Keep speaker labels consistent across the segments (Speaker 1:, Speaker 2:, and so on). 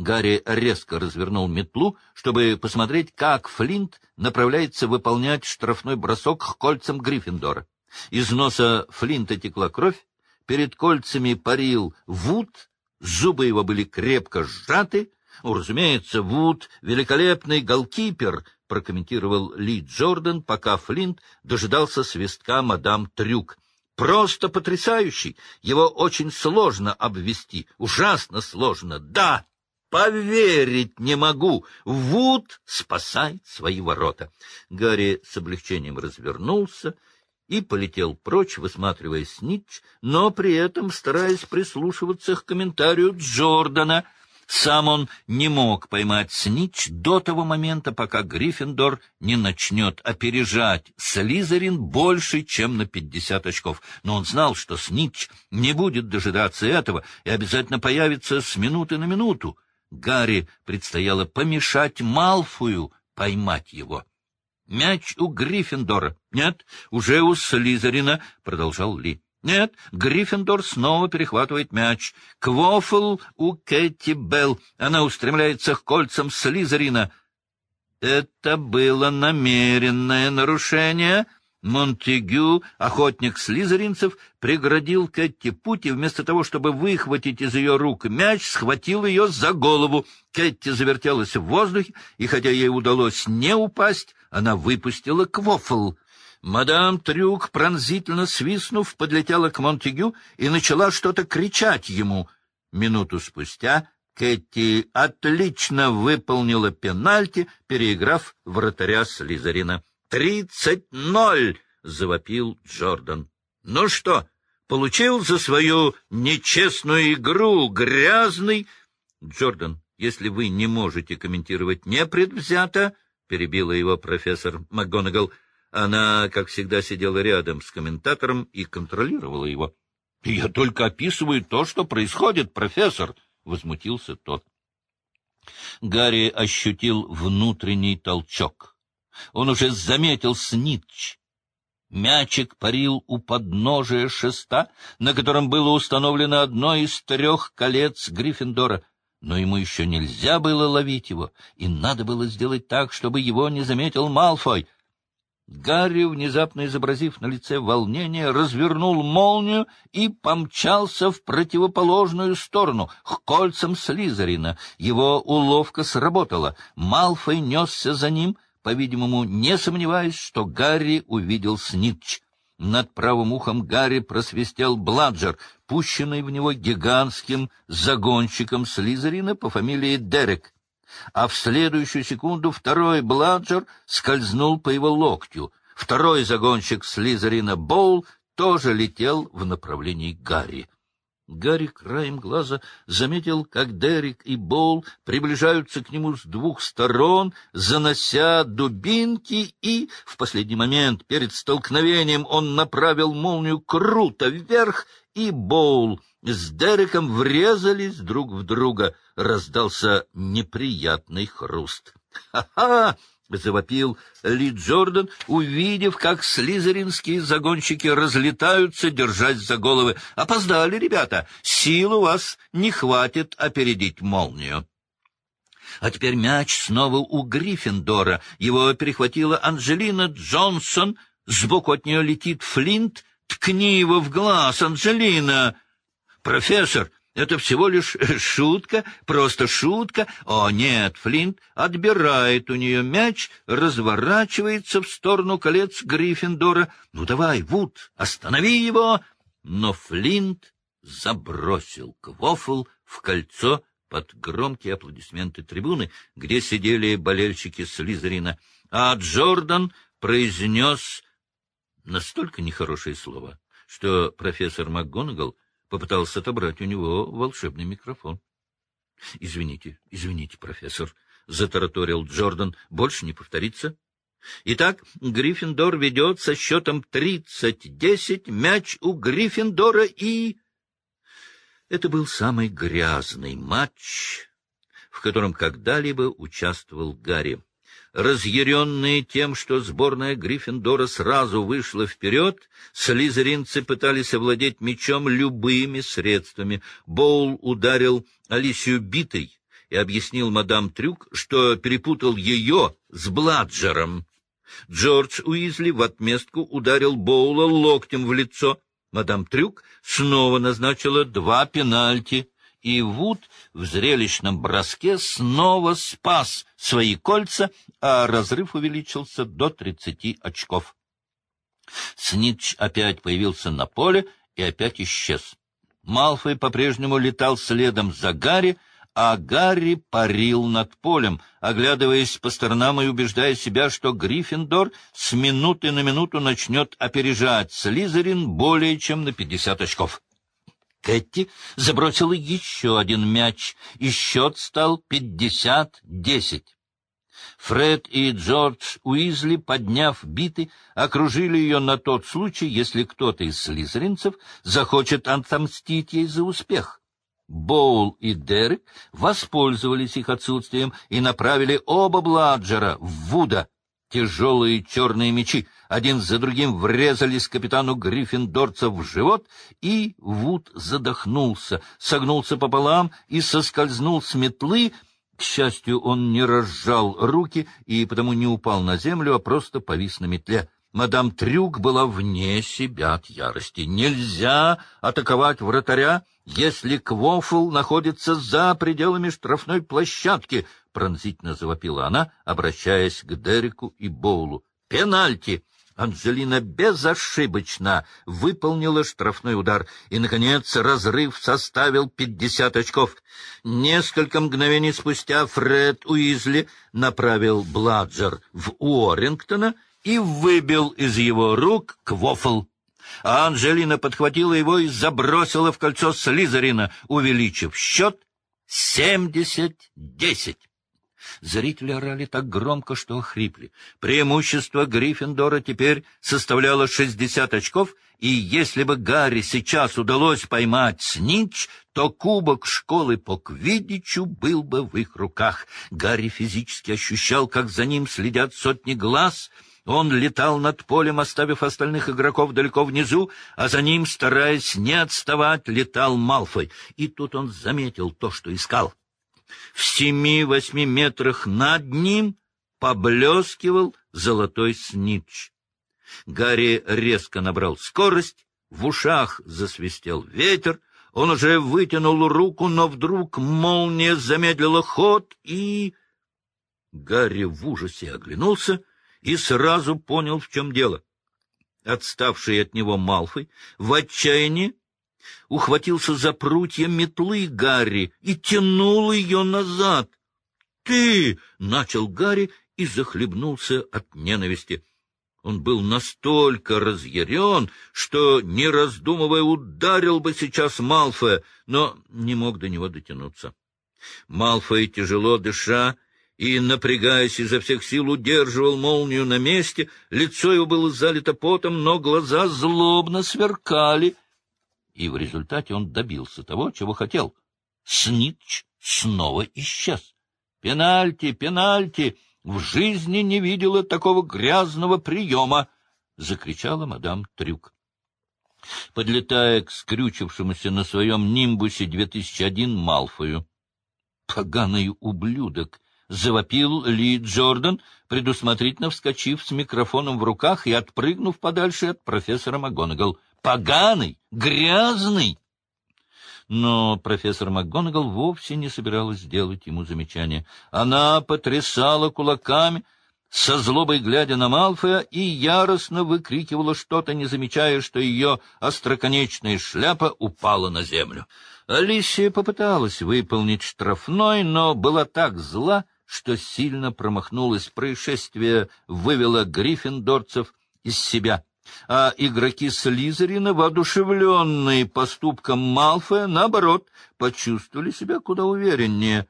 Speaker 1: Гарри резко развернул метлу, чтобы посмотреть, как Флинт направляется выполнять штрафной бросок к кольцам Гриффиндора. Из носа Флинта текла кровь, перед кольцами парил Вуд, зубы его были крепко сжаты. Ну, разумеется, Вуд — великолепный голкипер, прокомментировал Ли Джордан, пока Флинт дожидался свистка мадам Трюк. Просто потрясающий. Его очень сложно обвести. Ужасно сложно. Да, поверить не могу. Вуд спасает свои ворота. Гарри с облегчением развернулся и полетел прочь, высматривая Снитч, но при этом стараясь прислушиваться к комментарию Джордана — сам он не мог поймать Снич до того момента, пока Гриффиндор не начнет опережать Слизерин больше, чем на пятьдесят очков. Но он знал, что Снич не будет дожидаться этого и обязательно появится с минуты на минуту. Гарри предстояло помешать Малфую поймать его. «Мяч у Гриффиндора. Нет, уже у Слизерина», — продолжал Ли. Нет, Гриффиндор снова перехватывает мяч. Квофл у Кэти Белл. Она устремляется к кольцам Слизерина. Это было намеренное нарушение. Монтегю, охотник слизеринцев, преградил Кэти путь и вместо того, чтобы выхватить из ее рук мяч, схватил ее за голову. Кэти завертелась в воздухе, и хотя ей удалось не упасть, она выпустила квофл. Мадам Трюк, пронзительно свистнув, подлетела к Монтегю и начала что-то кричать ему. Минуту спустя Кэти отлично выполнила пенальти, переиграв вратаря Слизерина. «Тридцать ноль!» — завопил Джордан. «Ну что, получил за свою нечестную игру грязный...» «Джордан, если вы не можете комментировать непредвзято...» — перебила его профессор МакГонагал — она, как всегда, сидела рядом с комментатором и контролировала его. — Я только описываю то, что происходит, профессор! — возмутился тот. Гарри ощутил внутренний толчок. Он уже заметил снитч. Мячик парил у подножия шеста, на котором было установлено одно из трех колец Гриффиндора. Но ему еще нельзя было ловить его, и надо было сделать так, чтобы его не заметил Малфой — Гарри, внезапно изобразив на лице волнение, развернул молнию и помчался в противоположную сторону, к кольцам Слизерина. Его уловка сработала. Малфой несся за ним, по-видимому, не сомневаясь, что Гарри увидел Снитч. Над правым ухом Гарри просвистел Бладжер, пущенный в него гигантским загонщиком Слизерина по фамилии Дерек а в следующую секунду второй Бладжер скользнул по его локтю. Второй загонщик Слизерина Боул тоже летел в направлении Гарри. Гарри краем глаза заметил, как Дерек и Боул приближаются к нему с двух сторон, занося дубинки, и в последний момент перед столкновением он направил молнию круто вверх, и Боул с Дереком врезались друг в друга. Раздался неприятный хруст. «Ха-ха!» — завопил Ли Джордан, увидев, как слизеринские загонщики разлетаются, держась за головы. «Опоздали, ребята! Сил у вас не хватит опередить молнию!» А теперь мяч снова у Гриффиндора. Его перехватила Анджелина Джонсон. Сбоку от нее летит Флинт. «Ткни его в глаз, Анджелина!» «Профессор, это всего лишь шутка, просто шутка. О, нет, Флинт отбирает у нее мяч, разворачивается в сторону колец Гриффиндора. Ну давай, Вуд, останови его! Но Флинт забросил Квофл в кольцо под громкие аплодисменты трибуны, где сидели болельщики Слизерина, а Джордан произнес настолько нехорошие слова, что профессор МакГонагал попытался отобрать у него волшебный микрофон. — Извините, извините, профессор, — затараторил Джордан, — больше не повторится. Итак, Гриффиндор ведет со счетом тридцать-десять, мяч у Гриффиндора и... Это был самый грязный матч, в котором когда-либо участвовал Гарри. Разъяренные тем, что сборная Гриффиндора сразу вышла вперед, слизеринцы пытались овладеть мечом любыми средствами. Боул ударил Алисию битой, и объяснил мадам Трюк, что перепутал ее с Бладжером. Джордж Уизли в отместку ударил Боула локтем в лицо. Мадам Трюк снова назначила два пенальти, и Вуд в зрелищном броске снова спас свои кольца, а разрыв увеличился до тридцати очков. Снитч опять появился на поле и опять исчез. Малфой по-прежнему летал следом за Гарри, а Гарри парил над полем, оглядываясь по сторонам и убеждая себя, что Гриффиндор с минуты на минуту начнет опережать Слизерин более чем на пятьдесят очков. Кэти забросила еще один мяч, и счет стал пятьдесят-десять. Фред и Джордж Уизли, подняв биты, окружили ее на тот случай, если кто-то из слизеринцев захочет отомстить ей за успех. Боул и Дерек воспользовались их отсутствием и направили оба Бладжера в Вуда. Тяжелые черные мечи один за другим врезались капитану Гриффиндорца в живот, и Вуд задохнулся, согнулся пополам и соскользнул с метлы, к счастью, он не разжал руки и потому не упал на землю, а просто повис на метле. Мадам Трюк была вне себя от ярости. Нельзя атаковать вратаря, если Квофл находится за пределами штрафной площадки, — пронзительно завопила она, обращаясь к Дереку и Боулу. «Пенальти!» Анжелина безошибочно выполнила штрафной удар, и, наконец, разрыв составил пятьдесят очков. Несколько мгновений спустя Фред Уизли направил Бладжер в Уоррингтона и выбил из его рук квофл. А Анжелина подхватила его и забросила в кольцо Слизерина, увеличив счет семьдесят-десять. Зрители орали так громко, что охрипли. Преимущество Гриффиндора теперь составляло шестьдесят очков, и если бы Гарри сейчас удалось поймать Снич, то кубок школы по квиддичу был бы в их руках. Гарри физически ощущал, как за ним следят сотни глаз — он летал над полем, оставив остальных игроков далеко внизу, а за ним, стараясь не отставать, летал Малфой. И тут он заметил то, что искал. В семи-восьми метрах над ним поблескивал золотой снитч. Гарри резко набрал скорость, в ушах засвистел ветер, он уже вытянул руку, но вдруг молния замедлила ход, и... Гарри в ужасе оглянулся и сразу понял, в чем дело. Отставший от него Малфой в отчаянии ухватился за прутья метлы Гарри и тянул ее назад. «Ты!» — начал Гарри и захлебнулся от ненависти. Он был настолько разъярен, что, не раздумывая, ударил бы сейчас Малфоя, но не мог до него дотянуться. Малфой, тяжело дыша и, напрягаясь изо всех сил, удерживал молнию на месте, лицо его было залито потом, но глаза злобно сверкали — и в результате он добился того, чего хотел. Снитч снова исчез. «Пенальти! Пенальти! В жизни не видела такого грязного приема!» — закричала мадам Трюк. Подлетая к скрючившемуся на своем нимбусе 2001 Малфою. «Поганый ублюдок!» — завопил Ли Джордан, предусмотрительно вскочив с микрофоном в руках и отпрыгнув подальше от профессора МакГонагал — поганый, грязный. Но профессор МакГонагал вовсе не собиралась делать ему замечания. Она потрясала кулаками, со злобой глядя на Малфоя, и яростно выкрикивала что-то, не замечая, что ее остроконечная шляпа упала на землю. Алисия попыталась выполнить штрафной, но была так зла, что сильно промахнулась. Происшествие вывело гриффиндорцев из себя а игроки Слизерина, воодушевленные поступком Малфоя, наоборот, почувствовали себя куда увереннее.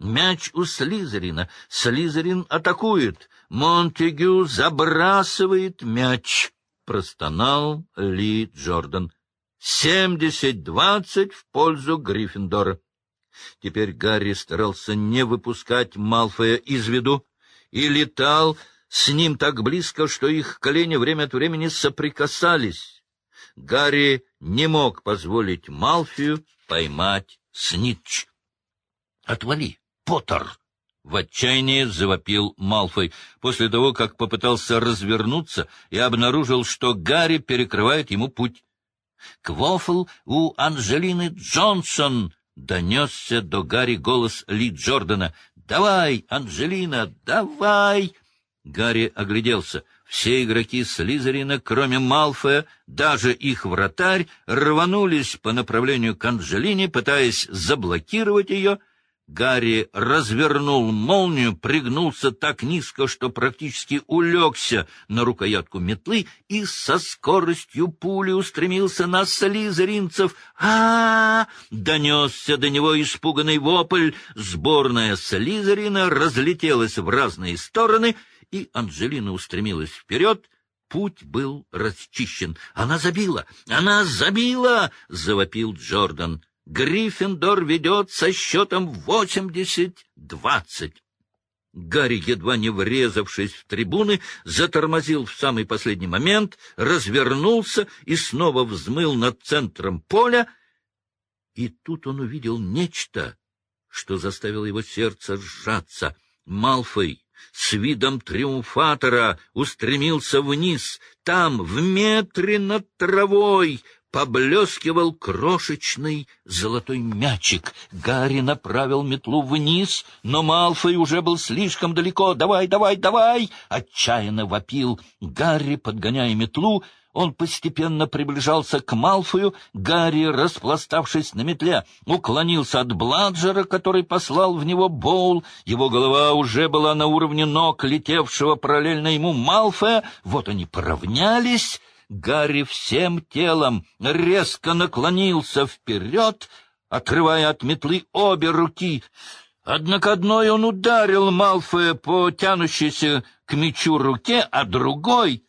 Speaker 1: Мяч у Слизерина. Слизерин атакует. Монтегю забрасывает мяч. Простонал Ли Джордан. Семьдесят-двадцать в пользу Гриффиндора. Теперь Гарри старался не выпускать Малфоя из виду и летал с ним так близко, что их колени время от времени соприкасались. Гарри не мог позволить Малфию поймать Снитч. — Отвали, Поттер!» В отчаянии завопил Малфой, после того, как попытался развернуться и обнаружил, что Гарри перекрывает ему путь. «Квофл у Анжелины Джонсон!» — донесся до Гарри голос Ли Джордана. «Давай, Анжелина, давай!» Гарри огляделся. Все игроки Слизерина, кроме Малфоя, даже их вратарь, рванулись по направлению к Анжелине, пытаясь заблокировать ее — Гарри развернул молнию, пригнулся так низко, что практически улегся на рукоятку метлы и со скоростью пули устремился на слизеринцев. а, -а, -а донесся до него испуганный вопль. Сборная слизерина разлетелась в разные стороны, и Анжелина устремилась вперед. Путь был расчищен. «Она забила! Она забила!» — завопил Джордан. Гриффиндор ведет со счетом восемьдесят-двадцать. Гарри, едва не врезавшись в трибуны, затормозил в самый последний момент, развернулся и снова взмыл над центром поля. И тут он увидел нечто, что заставило его сердце сжаться. Малфой с видом триумфатора устремился вниз. Там, в метре над травой, поблескивал крошечный золотой мячик. Гарри направил метлу вниз, но Малфой уже был слишком далеко. «Давай, давай, давай!» — отчаянно вопил. Гарри, подгоняя метлу, он постепенно приближался к Малфою. Гарри, распластавшись на метле, уклонился от Бладжера, который послал в него Боул. Его голова уже была на уровне ног, летевшего параллельно ему Малфоя. Вот они поравнялись — Гарри всем телом резко наклонился вперед, отрывая от метлы обе руки. Однако одной он ударил Малфоя по тянущейся к мечу руке, а другой